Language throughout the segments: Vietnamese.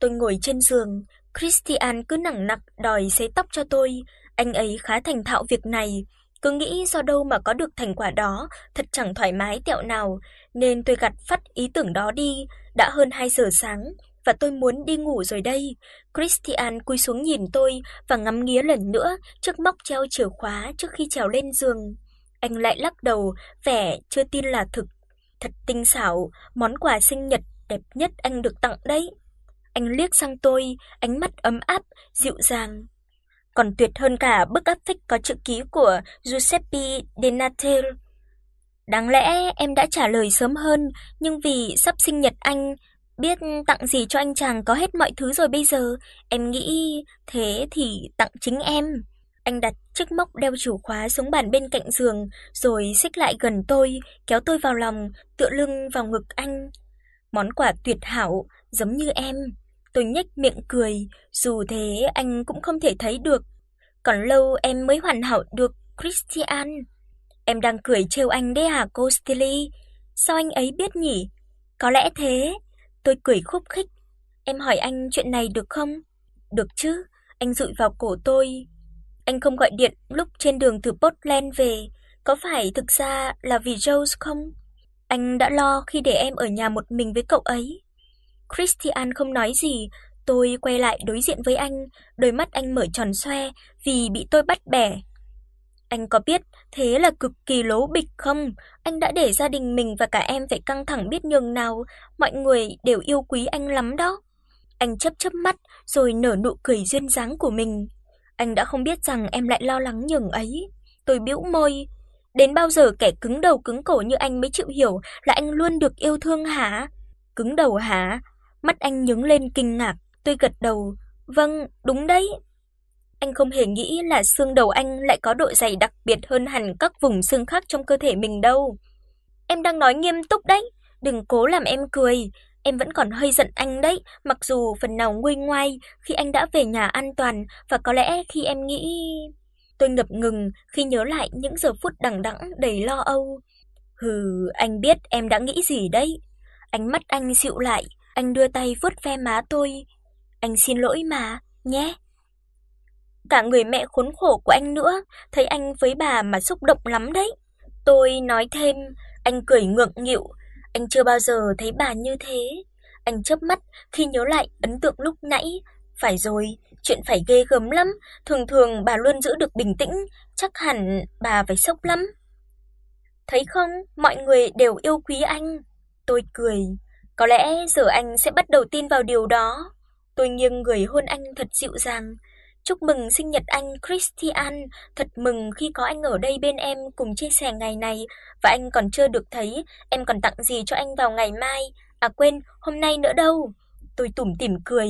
Tôi ngồi trên giường, Christian cứ nặng nặc đòi sấy tóc cho tôi, anh ấy khá thành thạo việc này, cứ nghĩ do đâu mà có được thành quả đó, thật chẳng thoải mái tẹo nào, nên tôi gạt phắt ý tưởng đó đi, đã hơn 2 giờ sáng và tôi muốn đi ngủ rồi đây. Christian cúi xuống nhìn tôi và ngắm nghía lần nữa chiếc móc treo chìa khóa trước khi trèo lên giường. Anh lại lắc đầu, vẻ chưa tin là thực. Thật tinh xảo, món quà sinh nhật đẹp nhất anh được tặng đấy. Anh liếc sang tôi, ánh mắt ấm áp, dịu dàng. Còn tuyệt hơn cả bức áp phích có chữ ký của Giuseppe De Đáng lẽ em đã trả lời sớm hơn, nhưng vì sắp sinh nhật anh, biết tặng gì cho anh chàng có hết mọi thứ rồi bây giờ, em nghĩ thế thì tặng chính em. Anh đặt chiếc móc đeo chìa khóa xuống bàn bên cạnh giường, rồi xích lại gần tôi, kéo tôi vào lòng, tựa lưng vào ngực anh. Món quà tuyệt hảo, giống như em. Tôi nhếch miệng cười, dù thế anh cũng không thể thấy được. Còn lâu em mới hoàn hảo được, Christian. Em đang cười trêu anh đấy à cô Stilly? Sao anh ấy biết nhỉ? Có lẽ thế. Tôi cười khúc khích. Em hỏi anh chuyện này được không? Được chứ, anh dụi vào cổ tôi. Anh không gọi điện lúc trên đường từ Portland về, có phải thực ra là vì Rose không? Anh đã lo khi để em ở nhà một mình với cậu ấy. Christian không nói gì, tôi quay lại đối diện với anh, đôi mắt anh mở tròn xoe vì bị tôi bắt bẻ. Anh có biết thế là cực kỳ lố bịch không? Anh đã để gia đình mình và cả em phải căng thẳng biết nhường nào, mọi người đều yêu quý anh lắm đó. Anh chớp chớp mắt rồi nở nụ cười duyên dáng của mình. Anh đã không biết rằng em lại lo lắng nhường ấy. Tôi bĩu môi, đến bao giờ kẻ cứng đầu cứng cổ như anh mới chịu hiểu là anh luôn được yêu thương hả? Cứng đầu hả? Mắt anh nhướng lên kinh ngạc, tôi gật đầu, "Vâng, đúng đấy." Anh không hề nghĩ là xương đầu anh lại có độ dày đặc biệt hơn hẳn các vùng xương khác trong cơ thể mình đâu. Em đang nói nghiêm túc đấy, đừng cố làm em cười, em vẫn còn hơi giận anh đấy, mặc dù phần nào nguôi ngoai khi anh đã về nhà an toàn và có lẽ khi em nghĩ Tôi ngập ngừng khi nhớ lại những giờ phút đằng đẵng đầy lo âu. Hừ, anh biết em đã nghĩ gì đấy. Ánh mắt anh dịu lại, anh đưa tay vuốt ve má tôi. Anh xin lỗi mà, nhé. Cả người mẹ khốn khổ của anh nữa, thấy anh với bà mà xúc động lắm đấy. Tôi nói thêm, anh cười ngượng nghịu, anh chưa bao giờ thấy bà như thế. Anh chớp mắt khi nhớ lại ấn tượng lúc nãy, phải rồi, chuyện phải ghê gớm lắm, thường thường bà luôn giữ được bình tĩnh, chắc hẳn bà phải sốc lắm. Thấy không, mọi người đều yêu quý anh. Tôi cười, có lẽ giờ anh sẽ bắt đầu tin vào điều đó. Tôi nghiêng người hôn anh thật dịu dàng. Chúc mừng sinh nhật anh Christian, thật mừng khi có anh ở đây bên em cùng chia sẻ ngày này và anh còn chưa được thấy em còn tặng gì cho anh vào ngày mai. À quên, hôm nay nữa đâu. Tôi tủm tỉm cười.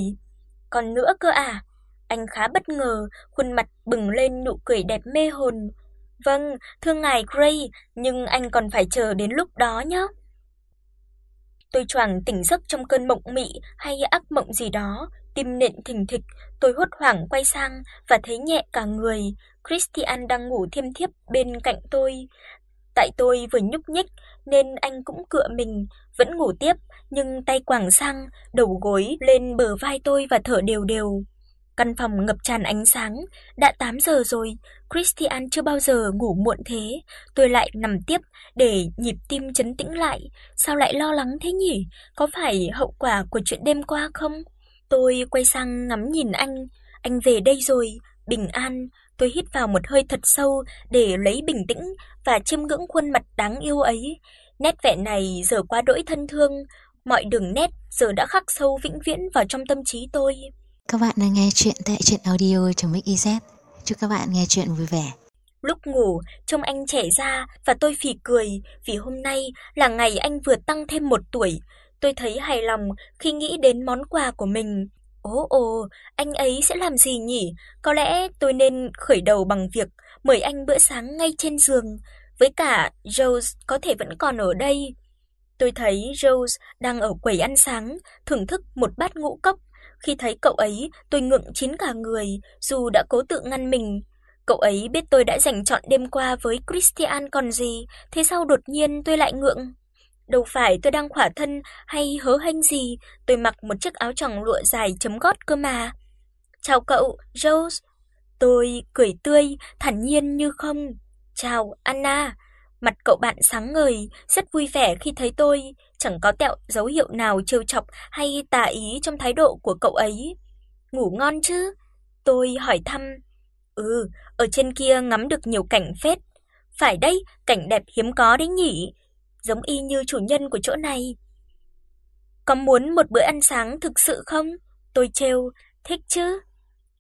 Còn nữa cơ à? Anh khá bất ngờ, khuôn mặt bừng lên nụ cười đẹp mê hồn. Vâng, thưa ngài Gray, nhưng anh còn phải chờ đến lúc đó nhé. Tôi choàng tỉnh giấc trong cơn mộng mị hay ác mộng gì đó, tim nện thình thịch, tôi hốt hoảng quay sang và thấy nhẹ cả người, Christian đang ngủ thiêm thiếp bên cạnh tôi. Tại tôi vừa nhúc nhích nên anh cũng cựa mình, vẫn ngủ tiếp, nhưng tay quàng sang, đầu gối lên bờ vai tôi và thở đều đều. Căn phòng ngập tràn ánh sáng, đã 8 giờ rồi, Christian chưa bao giờ ngủ muộn thế, tôi lại nằm tiếp để nhịp tim chấn tĩnh lại, sao lại lo lắng thế nhỉ? Có phải hậu quả của chuyện đêm qua không? Tôi quay sang ngắm nhìn anh, anh về đây rồi, bình an. Tôi hít vào một hơi thật sâu để lấy bình tĩnh và chiêm ngưỡng khuôn mặt đáng yêu ấy. Nét vẽ này giờ quá đỗi thân thương, mọi đường nét giờ đã khắc sâu vĩnh viễn vào trong tâm trí tôi. Các bạn đang nghe chuyện tại truyện audio.mix.iz. Chúc các bạn nghe chuyện vui vẻ. Lúc ngủ, trông anh trẻ ra và tôi phì cười vì hôm nay là ngày anh vừa tăng thêm một tuổi. Tôi thấy hài lòng khi nghĩ đến món quà của mình. Ồ ồ, anh ấy sẽ làm gì nhỉ? Có lẽ tôi nên khởi đầu bằng việc mời anh bữa sáng ngay trên giường, với cả Rose có thể vẫn còn ở đây. Tôi thấy Rose đang ở quầy ăn sáng, thưởng thức một bát ngũ cốc khi thấy cậu ấy, tôi ngượng chín cả người, dù đã cố tự ngăn mình. Cậu ấy biết tôi đã dành trọn đêm qua với Christian còn gì, thế sao đột nhiên tôi lại ngượng? Đâu phải tôi đang khỏa thân hay hớ hênh gì, tôi mặc một chiếc áo choàng lụa dài chấm gót cơ mà. "Chào cậu, Rose." Tôi cười tươi, thản nhiên như không. "Chào, Anna." Mặt cậu bạn sáng ngời, rất vui vẻ khi thấy tôi, chẳng có tẹo dấu hiệu nào trêu chọc hay tà ý trong thái độ của cậu ấy. "Ngủ ngon chứ?" Tôi hỏi thăm. "Ừ, ở trên kia ngắm được nhiều cảnh phết." "Phải đấy, cảnh đẹp hiếm có đấy nhỉ." Giống y như chủ nhân của chỗ này. "Có muốn một bữa ăn sáng thực sự không?" Tôi trêu, "Thích chứ."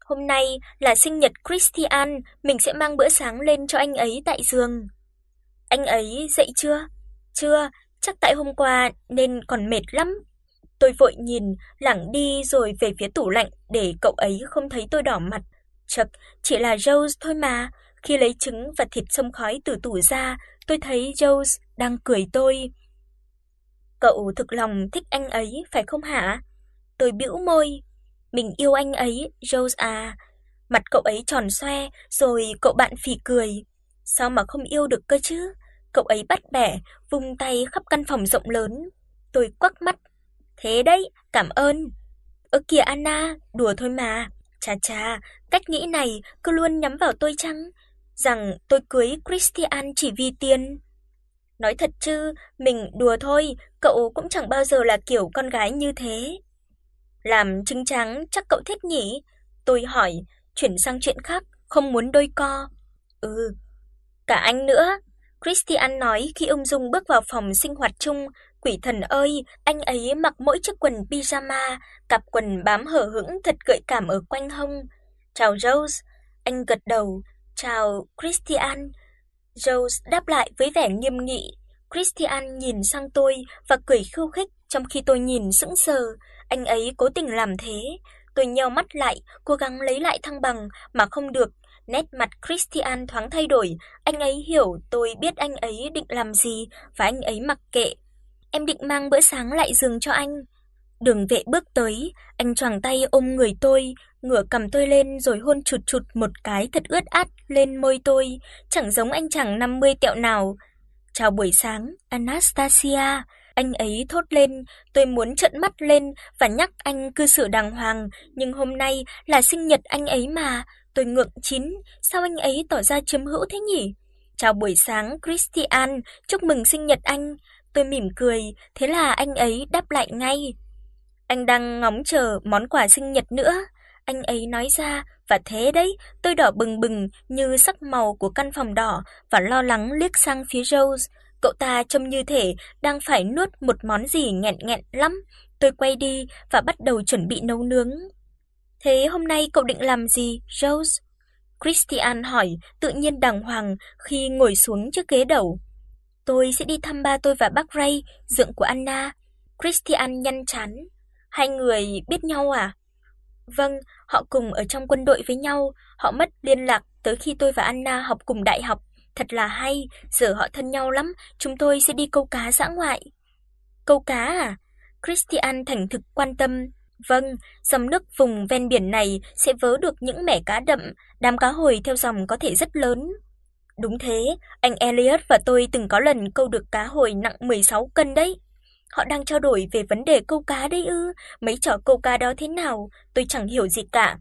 Hôm nay là sinh nhật Christian, mình sẽ mang bữa sáng lên cho anh ấy tại giường. Anh ấy dậy chưa? Chưa, chắc tại hôm qua nên còn mệt lắm. Tôi vội nhìn, lảng đi rồi về phía tủ lạnh để cậu ấy không thấy tôi đỏ mặt. Chậc, chỉ là Rose thôi mà. Khi lấy trứng và thịt xông khói từ tủ ra, tôi thấy Rose đang cười tôi. Cậu thực lòng thích anh ấy phải không hả? Tôi bĩu môi. Mình yêu anh ấy, Rose à. Mặt cậu ấy tròn xoe, rồi cậu bạn phì cười. Sao mà không yêu được cơ chứ? Cậu ấy bắt bẻ, vung tay khắp căn phòng rộng lớn. Tôi quắc mắt. Thế đấy, cảm ơn. Ơ kìa Anna, đùa thôi mà. Chà chà, cách nghĩ này cứ luôn nhắm vào tôi chăng? Rằng tôi cưới Christian chỉ vì tiền. Nói thật chứ, mình đùa thôi, cậu cũng chẳng bao giờ là kiểu con gái như thế. Làm trứng trắng chắc cậu thích nhỉ? Tôi hỏi, chuyển sang chuyện khác, không muốn đôi co. Ừ, cả anh nữa. Christian nói khi ông Dung bước vào phòng sinh hoạt chung, quỷ thần ơi, anh ấy mặc mỗi chiếc quần pyjama, cặp quần bám hở hững thật gợi cảm ở quanh hông. "Chào Rose." Anh gật đầu, "Chào Christian." Rose đáp lại với vẻ nghiêm nghị. Christian nhìn sang tôi và cười khiêu khích trong khi tôi nhìn sững sờ, anh ấy cố tình làm thế. Tôi nheo mắt lại, cố gắng lấy lại thăng bằng mà không được. Nét mặt Christian thoáng thay đổi, anh ấy hiểu tôi biết anh ấy định làm gì và anh ấy mặc kệ. Em định mang bữa sáng lại giường cho anh. Đường vệ bước tới, anh choàng tay ôm người tôi, ngửa cầm tôi lên rồi hôn chụt chụt một cái thật ướt át lên môi tôi, chẳng giống anh chàng 50 tẹo nào. "Chào buổi sáng, Anastasia." Anh ấy thốt lên, tôi muốn trợn mắt lên và nhắc anh cư xử đàng hoàng, nhưng hôm nay là sinh nhật anh ấy mà, tôi ngượng chín, sao anh ấy tỏ ra chiếm hữu thế nhỉ? "Chào buổi sáng Christian, chúc mừng sinh nhật anh." Tôi mỉm cười, thế là anh ấy đáp lại ngay. Anh đang ngóng chờ món quà sinh nhật nữa, anh ấy nói ra, và thế đấy, tôi đỏ bừng bừng như sắc màu của căn phòng đỏ và lo lắng liếc sang phía Rose. Cậu ta trông như thể đang phải nuốt một món gì nghẹn nghẹn lắm. Tôi quay đi và bắt đầu chuẩn bị nấu nướng. Thế hôm nay cậu định làm gì, Rose? Christian hỏi, tự nhiên đàng hoàng khi ngồi xuống chiếc ghế đầu. Tôi sẽ đi thăm ba tôi và bác Ray, dượng của Anna. Christian nhăn chán. Hai người biết nhau à? Vâng, họ cùng ở trong quân đội với nhau, họ mất liên lạc tới khi tôi và Anna học cùng đại học. Thật là hay, giờ họ thân nhau lắm, chúng tôi sẽ đi câu cá dã ngoại. Câu cá à? Christian thành thực quan tâm. Vâng, dòng nước vùng ven biển này sẽ vớ được những mẻ cá đậm, đám cá hồi theo dòng có thể rất lớn. Đúng thế, anh Elliot và tôi từng có lần câu được cá hồi nặng 16 cân đấy. Họ đang trao đổi về vấn đề câu cá đấy ư? Mấy trò câu cá đó thế nào? Tôi chẳng hiểu gì cả.